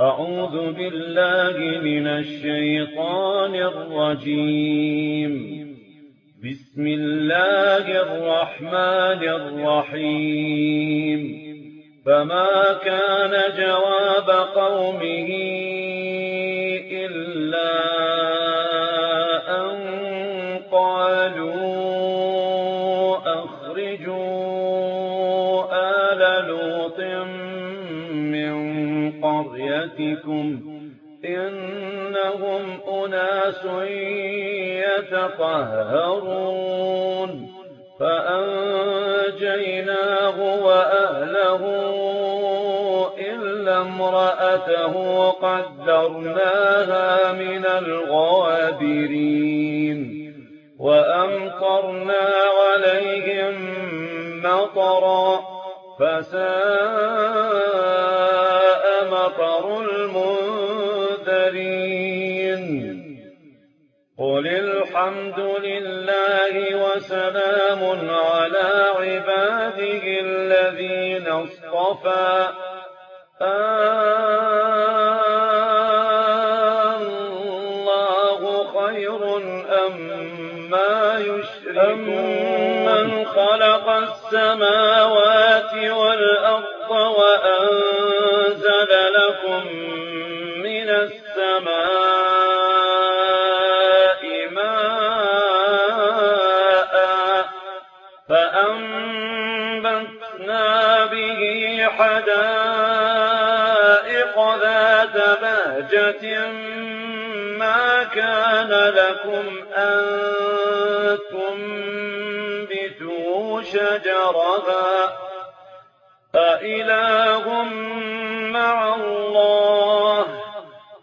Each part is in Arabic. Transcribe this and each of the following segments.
أعوذ بالله من الشيطان الرجيم. بسم الله الرحمن الرحيم. فما كان جواب قومه إلا آلِهَتِكُمْ إِنَّهُمْ أُنَاسٌ يَتَطَهَّرُونَ فَأَنجَيْنَاهُ وَأَهْلَهُ إِلَّا امْرَأَتَهُ قَدَّرْنَاهَا مِنَ الْغَابِرِينَ وَأَمْطَرْنَا عَلَيْهِمْ مَطَرًا فَسَاءَ مطر المنذرين قل الحمد لله وسلام على عباده الذين اصطفى الله خير أم ما يشركون من خلق السماوات والأرض وأرض السَّمَاءِ مَاءً فَأَنبَتْنَا بِهِ حَدَائِقَ ذَاتَ بَهْجَةٍ مَّا كَانَ لَكُمْ أَن تُنبِتُوا شَجَرَهَا أَإِلَٰهٌ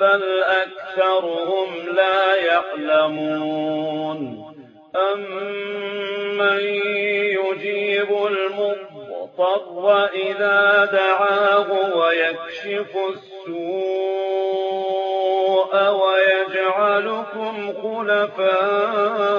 بل أكثرهم لا يعلمون أمن يجيب المضطر إذا دعاه ويكشف السوء ويجعلكم خلفاء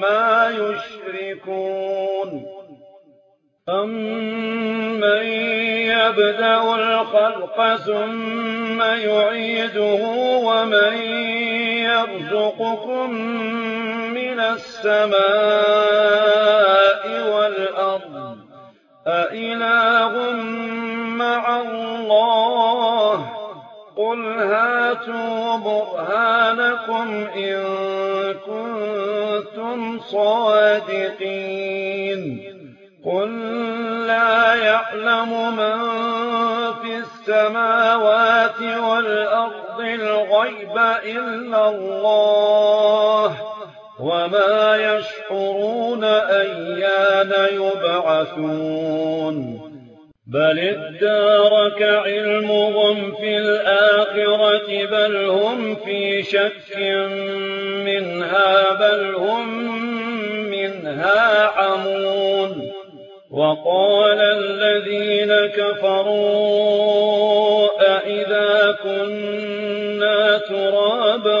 ما يُشْرِكُونَ. أَمَّن يَبْدَأُ الْخَلْقَ ثُمَّ يُعِيدُهُ وَمَن يَرْزُقُكُم مِّنَ السَّمَاءِ وَالْأَرْضِ؟ أَإِلَٰهٌ مَّعَ اللَّهِ؟ قُلْ هَاتُوا بُرْهَانَكُمْ إِن كُنتُمْ صَادِقِينَ قُل لَّا يَعْلَمُ مَن فِي السَّمَاوَاتِ وَالْأَرْضِ الْغَيْبَ إِلَّا اللَّهُ وَمَا يَشْعُرُونَ أَيَّانَ يُبْعَثُونَ بل ادارك علمهم في الآخرة بل هم في شك منها بل هم منها عمون وقال الذين كفروا أئذا كنا ترابا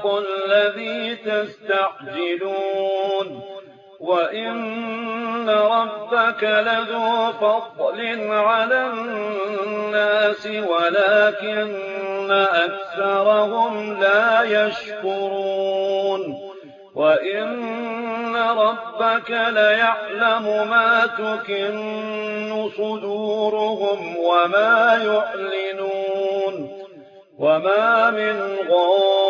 الحق الذي تستعجلون وإن ربك لذو فضل على الناس ولكن أكثرهم لا يشكرون وإن ربك ليعلم ما تكن صدورهم وما يعلنون وما من غار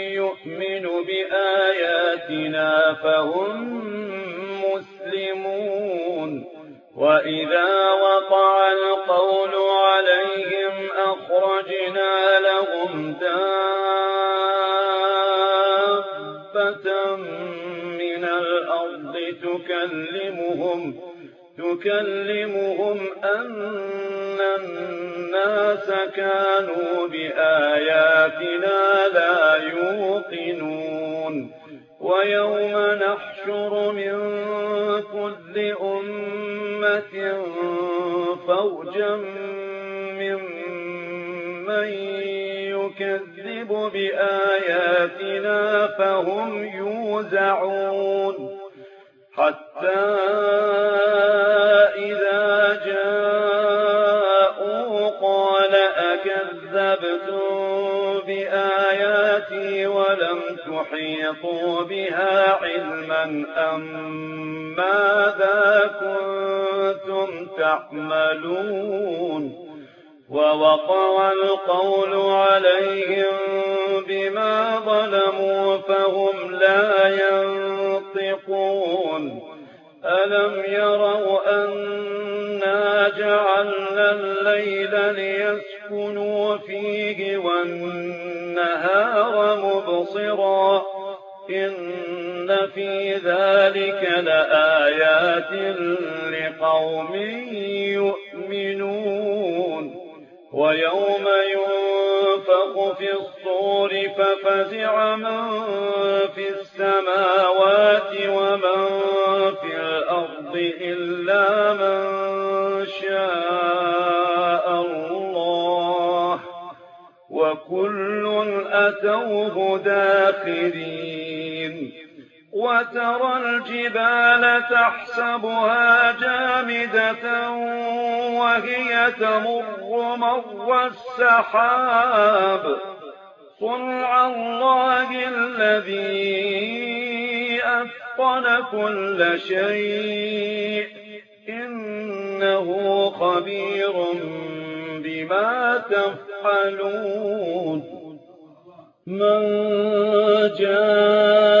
يُؤْمِنُ بِآيَاتِنَا فَهُم مُّسْلِمُونَ وَإِذَا وَقَعَ الْقَوْلُ عَلَيْهِمْ أَخْرَجْنَا لَهُمْ دَابَّةً مِّنَ الْأَرْضِ تُكَلِّمُهُمْ تُكَلِّمُهُمْ أَنَّ النَّاسَ كَانُوا بِآيَاتِنَا لَا يُؤْمِنُونَ فهم يوزعون حتى إذا جاءوا قال أكذبتم بآياتي ولم تحيطوا بها علما أم ماذا كنتم تعملون ووقع القول عليهم لا ينطقون. ألم يروا أنا جعلنا الليل ليسكنوا فيه والنهار مبصرا. إن في ذلك لآيات لقوم يؤمنون. ويوم ينفق في الصور ففزع من وترى الجبال تحسبها جامدة وهي تمر مر السحاب صنع الله الذي أثقل كل شيء إنه خبير بما تفعلون من جاء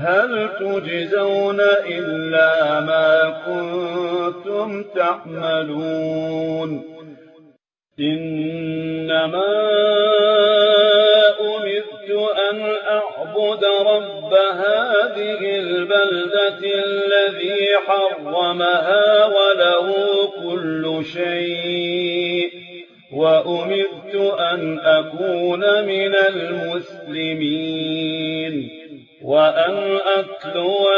هَلْ تُجْزَوْنَ إِلَّا مَا كُنتُمْ تَعْمَلُونَ؟ إِنَّمَا أُمِرْتُ أَنْ أَعْبُدَ رَبَّ هَٰذِهِ الْبَلْدَةِ الَّذِي حَرَّمَهَا وَلَهُ كُلُّ شَيْءٍ وَأُمِرْتُ أَنْ أَكُونَ مِنَ الْمُسْلِمِينَ. وأن أتلو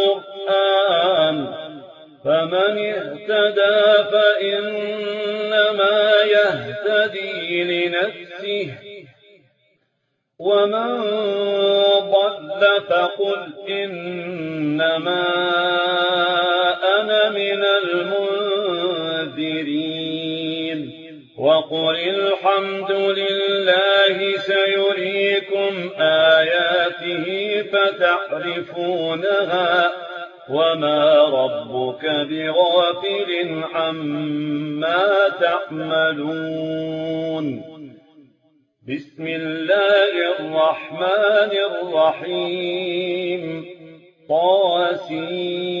القرآن فمن اهتدى فإنما يهتدي لنفسه ومن ضل فقل إنما أنا من المنذرين وقل الحمد لله سيريكم آياته فتعرفونها وما ربك بغافل عما تعملون بسم الله الرحمن الرحيم طاسين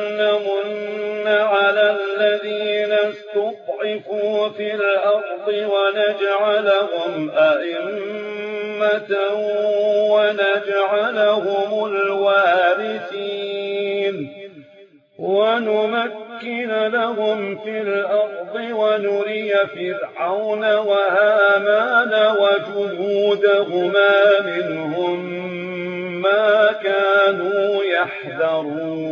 يفسقوا في الأرض ونجعلهم أئمة ونجعلهم الوارثين. ونمكن لهم في الأرض ونري فرعون وهامان وجهودهما منهم ما كانوا يحذرون.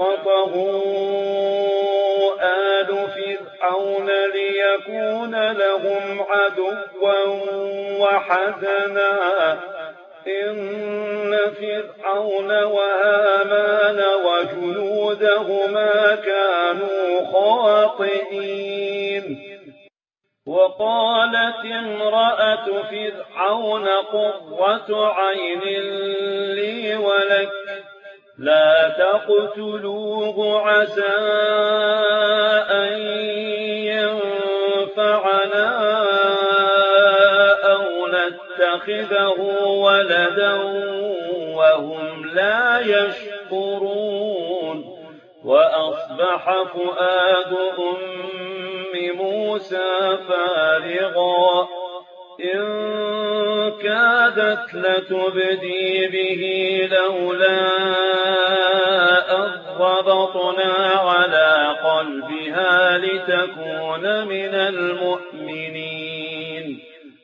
فَالْتَقَطَهُ آلُ فِرْعَوْنَ لِيَكُونَ لَهُمْ عَدُوًّا وَحَزَنًا. إِنَّ فِرْعَوْنَ وآمان وَجُنُودَهُمَا كَانُوا خَاطِئِينَ. وقالت امرأة فرعون قرة عين لي ولك لا تقتلوه عسى أن ينفعنا أو نتخذه ولدا وهم لا يشكرون وأصبح فؤاد أم موسى فارغا إن كادت لتبدي به لولا أضبطنا على قلبها لتكون من المؤمنين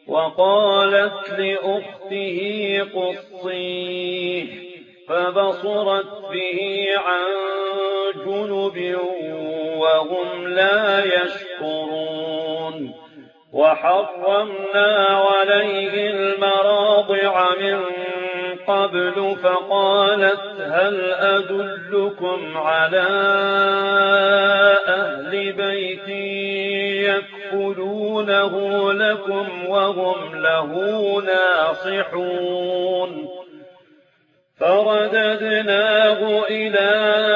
وقالت لأخته قصيه فبصرت به عن جنب وهم لا يشكرون وحرمنا عليه المراضع من قبل فقالت هل أدلكم على أهل بيتي يكفلونه لكم وهم له ناصحون فرددناه إلى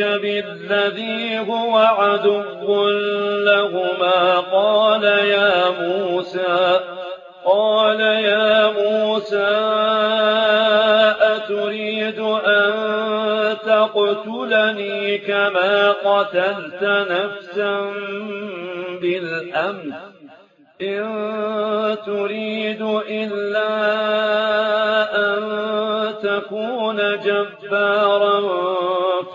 البشر الذي هو عدو لهما قال يا موسى قال يا موسى أتريد أن تقتلني كما قتلت نفسا بالأمس إن تريد إلا أن تكون جبارا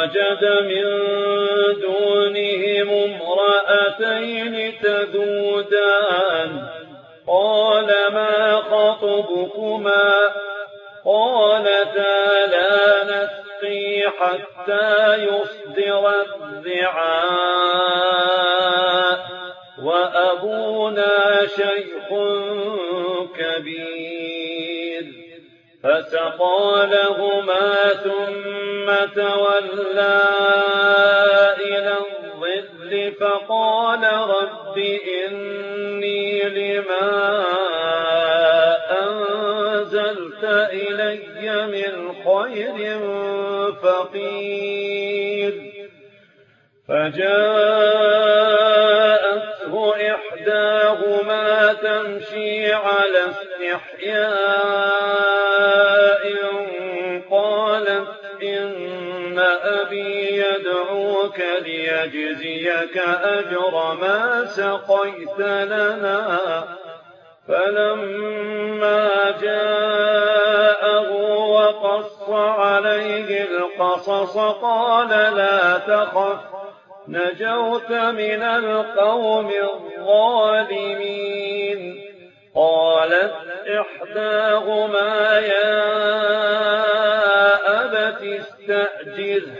وجد من دونهم امرأتين تذودان. قال ما خطبكما؟ قالتا لا نسقي حتى يصدر الذعاء وأبونا شيخ كبير. فَسَقَىٰ لَهُمَا ثُمَّ تَوَلَّىٰ إِلَى الظِّلِّ فَقَالَ رَبِّ إِنِّي لِمَا أَنزَلْتَ إِلَيَّ مِنْ خَيْرٍ فَقِيرٌ فَجَاءَتْهُ إِحْدَاهُمَا تَمْشِي عَلَى اسْتِحْيَاءٍ ربك ليجزيك أجر ما سقيت لنا. فلما جاءه وقص عليه القصص قال لا تخف نجوت من القوم الظالمين. قالت إحداهما يا أبت استأجره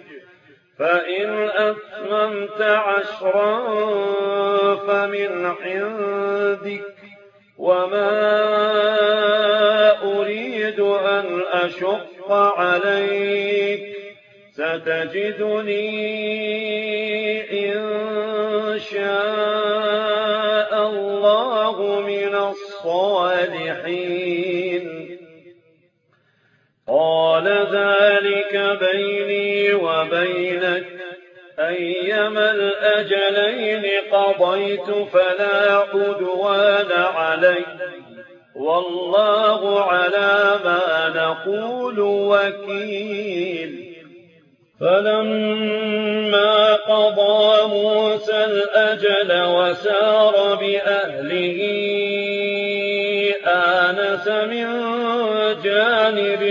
فإن أثممت عشرا فمن عندك وما أريد أن أشق عليك ستجدني إن شاء الله من الصالحين قال ذلك بيني وبينك. أيما الأجلين قضيت فلا قدوان علي. والله على ما نقول وكيل. فلما قضى موسى الأجل وسار بأهله آنس من جانب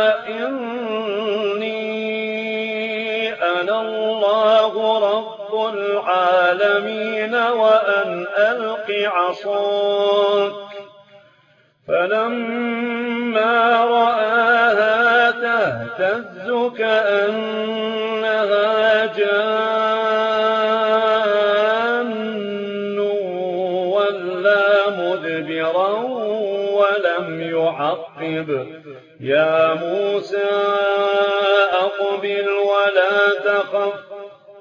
العالمين وأن ألق عصاك فلما رآها تهتز كأنها جان ولا مدبرا ولم يعقب يا موسى أقبل ولا تخف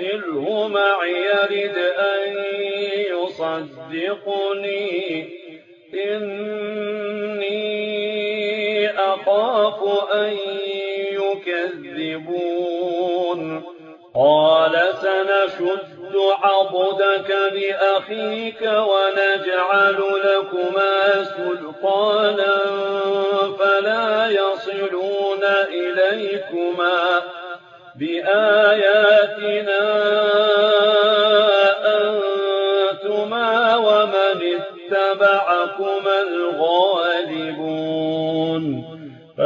أرسله معي رد أن يصدقني. إني أخاف أن يكذبون. قال سنشد عضدك بأخيك ونجعل لكما سلطانا فلا يصلون إليكما بآيات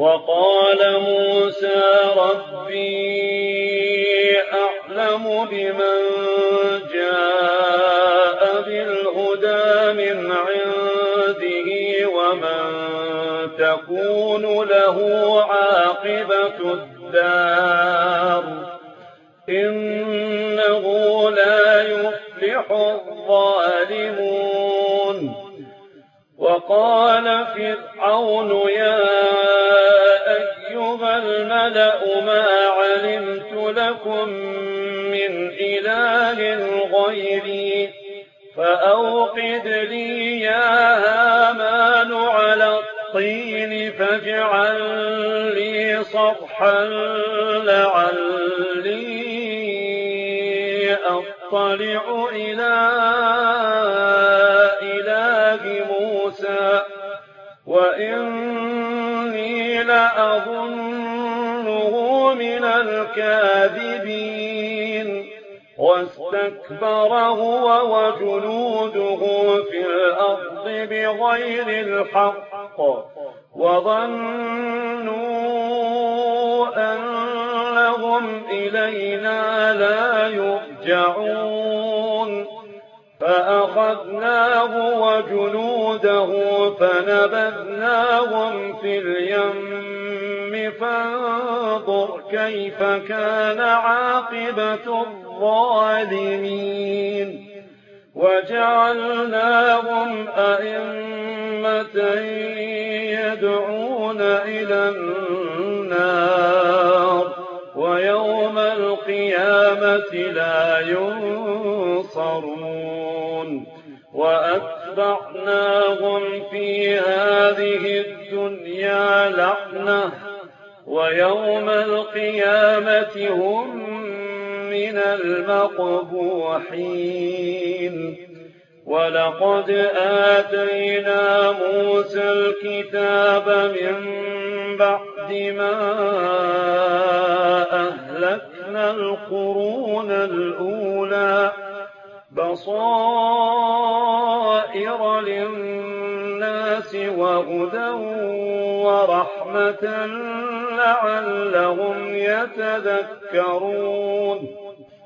وَقَالَ مُوسَىٰ رَبِّي أَعْلَمُ بِمَن جَاءَ بِالْهُدَىٰ مِنْ عِندِهِ وَمَن تَكُونُ لَهُ عَاقِبَةُ الدَّارِ ۖ إِنَّهُ لَا يُفْلِحُ الظَّالِمُونَ وَقَالَ فِرْعَوْنُ يَا مَلَأُ مَا عَلِمْتُ لَكُم مِّنْ إِلَٰهٍ غَيْرِي فَأَوْقِدْ لِي مِنَ الْكَاذِبِينَ. وَاسْتَكْبَرَ هُوَ وَجُنُودُهُ فِي الْأَرْضِ بِغَيْرِ الْحَقِّ. وظنوا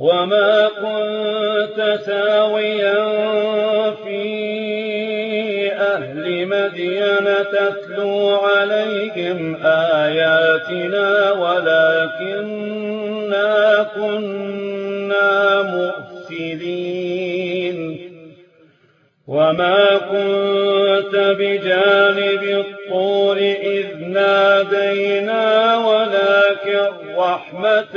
وما كنت ساويا في أهل مدين تتلو عليهم آياتنا ولكننا كنا مؤسدين وما كنت بجانب الطور إذ نادينا ولكن رحمة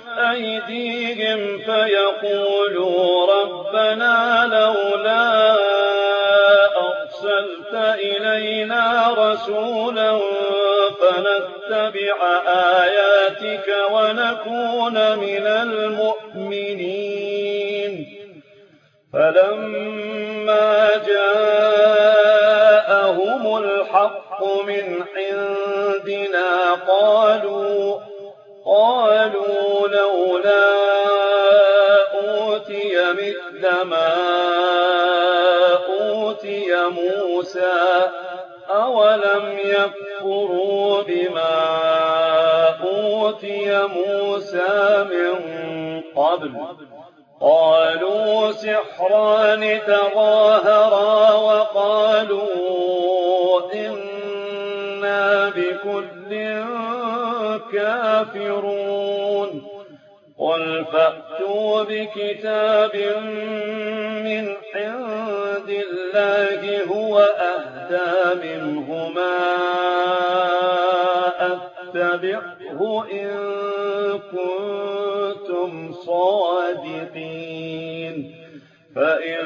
أَيْدِيهِمْ فَيَقُولُوا رَبَّنَا لَوْلَا أَرْسَلْتَ إِلَيْنَا رَسُولًا فَنَتَّبِعَ آيَاتِكَ وَنَكُونَ مِنَ الْمُؤْمِنِينَ. فَلَمَّا جَاءَهُمُ الْحَقُّ مِنْ عِندِنَا قَالُوا قَالُوا لَوْلَا أُوتِيَ مِثْلَ مَا أُوتِيَ مُوسَىٰ ۚ أَوَلَمْ يَكْفُرُوا بِمَا أُوتِيَ مُوسَىٰ مِن قَبْلُ ۖ؟ قَالُوا سِحْرَانِ تَظَاهَرَا وَقَالُوا إِنَّا بِكُلٍّ الكافرون قل فأتوا بكتاب من عند الله هو أهدى منهما أتبعه إن كنتم صادقين فإن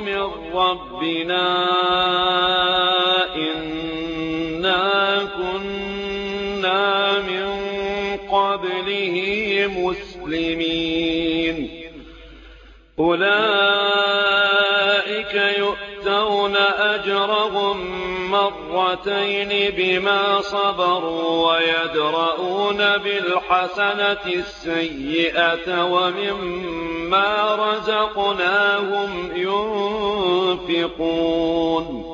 مِن رَّبِّنَا إِنَّا كُنَّا مِن قَبْلِهِ مُسْلِمِينَ. أُولَٰئِكَ يؤمنون يُؤْتُونَ أَجْرَهُم مَّرَّتَيْنِ بِمَا صَبَرُوا وَيَدْرَءُونَ بِالْحَسَنَةِ السَّيِّئَةَ وَمِمَّا رَزَقْنَاهُمْ يُنفِقُونَ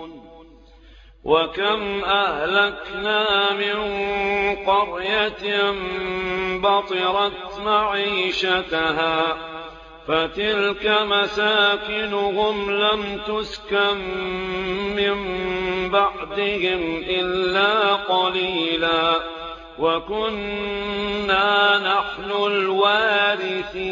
وَكَمْ أَهْلَكْنَا مِن قَرْيَةٍ بَطِرَتْ مَعِيشَتَهَا فَتِلْكَ مَسَاكِنُهُمْ لَمْ تُسْكَن مِّن بَعْدِهِمْ إِلَّا قَلِيلًا ۖ وَكُنَّا نَحْنُ الْوَارِثِينَ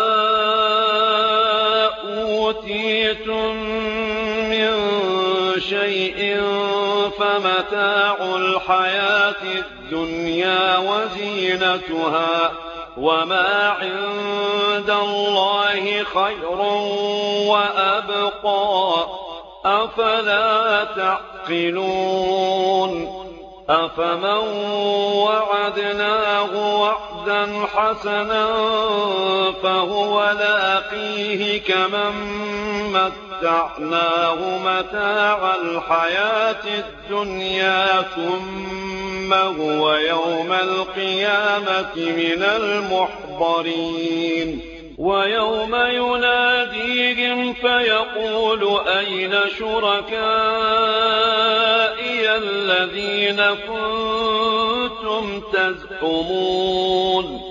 الدنيا وزينتها وما عند الله خير وأبقى. أفلا تعقلون؟ أفمن وعدناه وعدا حسنا فهو لاقيه كمن مت مَتَّعْنَاهُ مَتَاعَ الْحَيَاةِ الدُّنْيَا ثُمَّ هُوَ يَوْمَ الْقِيَامَةِ مِنَ الْمُحْضَرِينَ وَيَوْمَ يُنَادِيهِمْ فَيَقُولُ أَيْنَ شُرَكَائِيَ الَّذِينَ كُنتُمْ تَزْعُمُونَ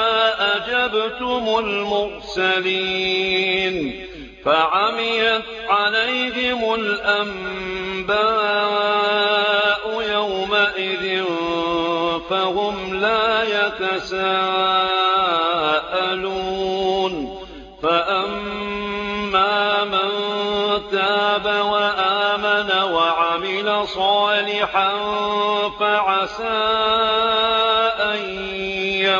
كذبتم المرسلين فعميت عليهم الأنباء يومئذ فهم لا يتساءلون فأما من تاب وآمن وعمل صالحا فعسى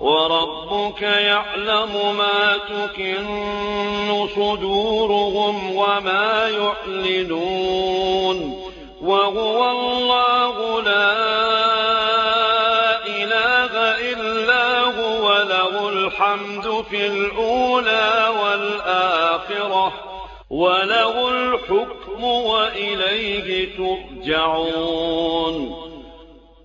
وَرَبُّكَ يَعْلَمُ مَا تُكِنُّ صُدُورُهُمْ وَمَا يُعْلِنُونَ ۚ وَهُوَ اللَّهُ لَا إِلَٰهَ إِلَّا هُوَ ۖ لَهُ الْحَمْدُ فِي الْأُولَىٰ وَالْآخِرَةِ ۖ وَلَهُ الْحُكْمُ وَإِلَيْهِ تُرْجَعُونَ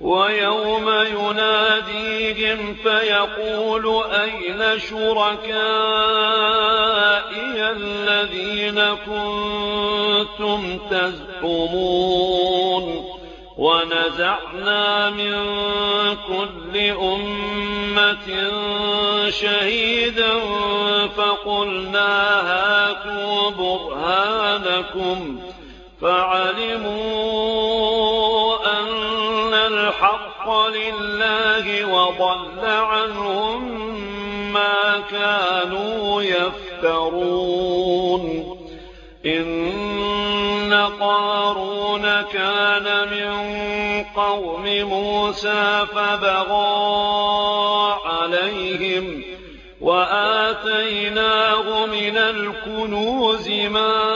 وَيَوْمَ يُنَادِيهِمْ فَيَقُولُ أَيْنَ شُرَكَائِيَ الَّذِينَ كُنتُمْ تَزْعُمُونَ وَنَزَعْنَا مِن كُلِّ أُمَّةٍ شَهِيدًا فَقُلْنَا هَاتُوا بُرْهَانَكُمْ فَعَلِمُوا أَنَّ الْحَقَّ لِلَّهِ وَضَلَّ عَنْهُم مَّا كَانُوا يَفْتَرُونَ. إِنَّ قَارُونَ كَانَ مِن قَوْمِ مُوسَىٰ فَبَغَىٰ عَلَيْهِمْ وَآتَيْنَاهُ مِنَ الْكُنُوزِ مَا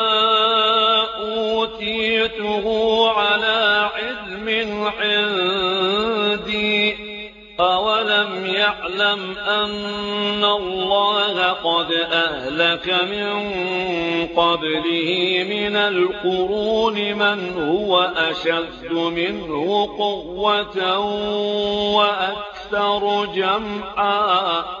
أُوتِيتُهُ عَلَىٰ عِلْمٍ عِندِي ۚ أَوَلَمْ يَعْلَمْ أَنَّ اللَّهَ قَدْ أَهْلَكَ مِن قَبْلِهِ مِنَ الْقُرُونِ مَنْ هُوَ أَشَدُّ مِنْهُ قُوَّةً وَأَكْثَرُ جَمْعًا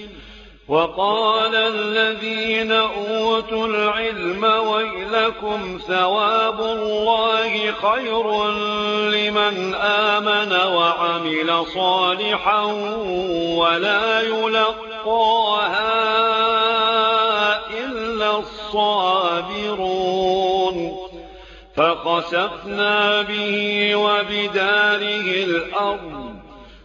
وقال الذين أوتوا العلم ويلكم ثواب الله خير لمن آمن وعمل صالحا ولا يلقاها إلا الصابرون. فقسفنا به وبداره الأرض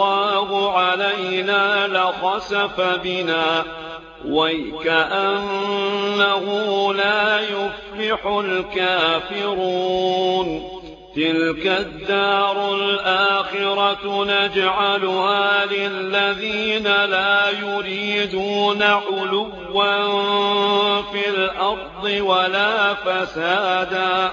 اللَّهُ عَلَيْنَا لَخَسَفَ بِنَا وَيْكَأَنَّهُ لَا يُفْلِحُ الْكَافِرُونَ تِلْكَ الدَّارُ الْآخِرَةُ نَجْعَلُهَا لِلَّذِينَ لَا يُرِيدُونَ عُلُوًّا فِي الْأَرْضِ وَلَا فَسَادًا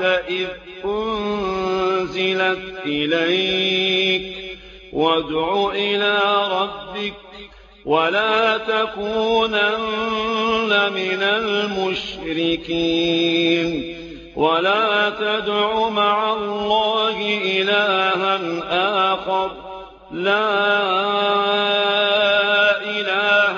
بعد إذ أنزلت إليك. وادع إلى ربك ولا تكونن من المشركين. ولا تدع مع الله إلها آخر. لا إله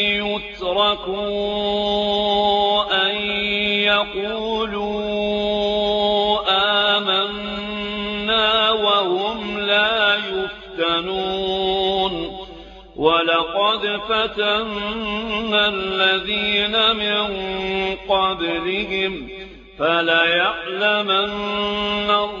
يتركوا أن يقولوا آمنا وهم لا يفتنون ولقد فتنا الذين من قبلهم فليعلمن الله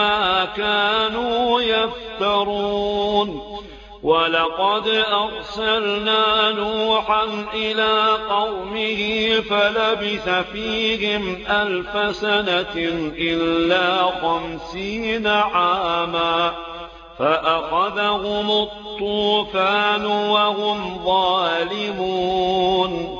ما كانوا يفترون. ولقد أرسلنا نوحا إلى قومه فلبث فيهم ألف سنة إلا خمسين عاما. فأخذهم الطوفان وهم ظالمون.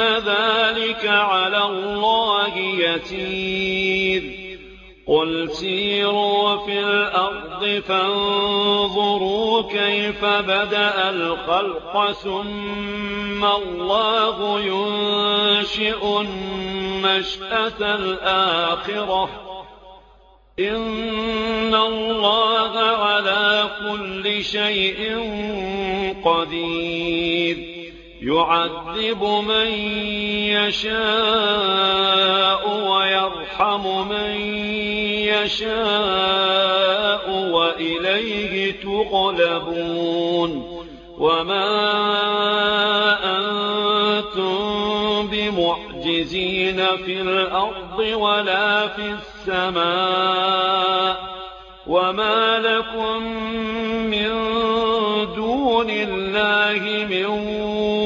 إِنَّ ذَٰلِكَ عَلَى اللَّهِ يَسِيرٌ. قُلْ سِيرُوا فِي الْأَرْضِ فَانظُرُوا كَيْفَ بَدَأَ الْخَلْقَ ثُمَّ اللَّهُ يُنشِئُ النَّشْأَةَ الْآخِرَةَ ۚ. إِنَّ اللَّهَ عَلَىٰ كُلِّ شَيْءٍ قَدِيرٌ. يعذب من يشاء ويرحم من يشاء وإليه تقلبون وما أنتم بمعجزين في الأرض ولا في السماء وما لكم من دون الله من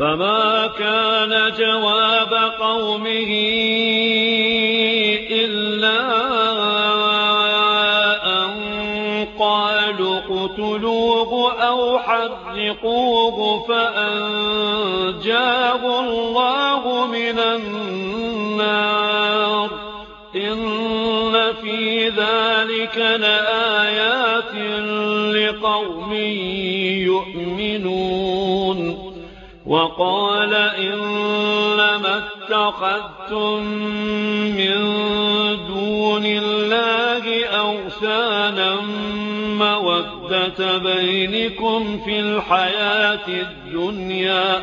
فما كان جواب قومه إلا أن قالوا اقتلوه أو حذقوه فأنجاه الله من النار إن في ذلك لآيات لقوم يؤمنون وقال إنما اتخذتم من دون الله أوسانا مودة بينكم في الحياة الدنيا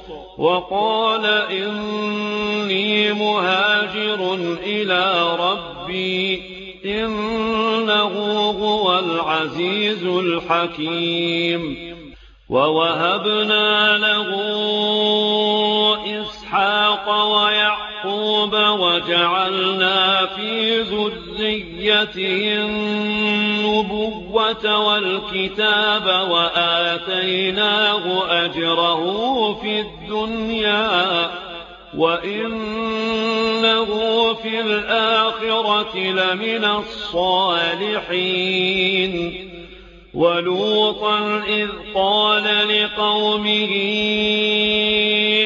وقال إني مهاجر إلى ربي إنه هو العزيز الحكيم ووهبنا له إسحاق ويعلم يعقوب وجعلنا في ذريته النبوة والكتاب وآتيناه أجره في الدنيا وإنه في الآخرة لمن الصالحين وَلُوطًا إِذْ قَالَ لِقَوْمِهِ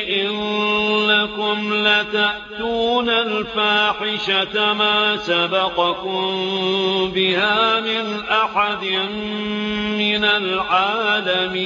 إِنَّكُمْ لَتَأْتُونَ الْفَاحِشَةَ مَا سَبَقَكُمْ بِهَا مِنْ أَحَدٍ مِنَ الْعَالَمِينَ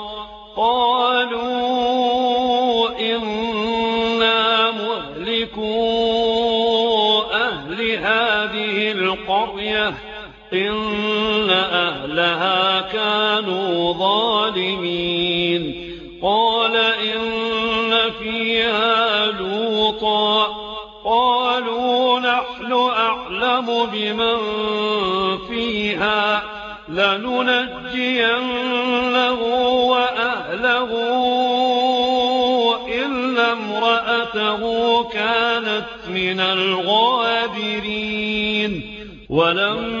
بمن فيها لننجينه وأهله إلا امرأته كانت من الغابرين. ولما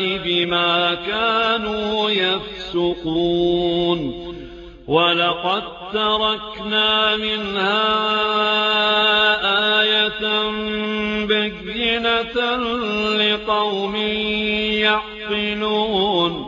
بما كانوا يفسقون. ولقد تركنا منها آية بينة لقوم يعقلون.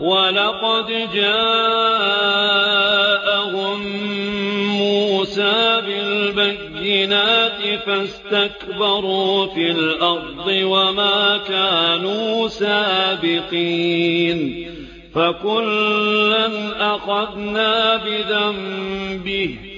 وَلَقَدْ جَاءَهُم مُّوسَىٰ بِالْبَيِّنَاتِ فَاسْتَكْبَرُوا فِي الْأَرْضِ وَمَا كَانُوا سَابِقِينَ فَكُلًّا أَخَذْنَا بِذَنبِهِ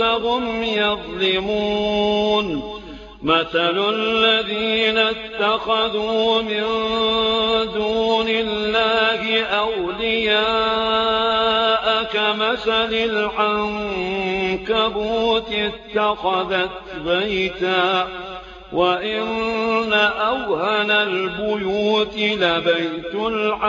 أنفسهم يظلمون. مثل الذين اتخذوا من دون الله أولياء كمثل العنكبوت اتخذت بيتا. وإن أوهن البيوت لبيت العنكبوت.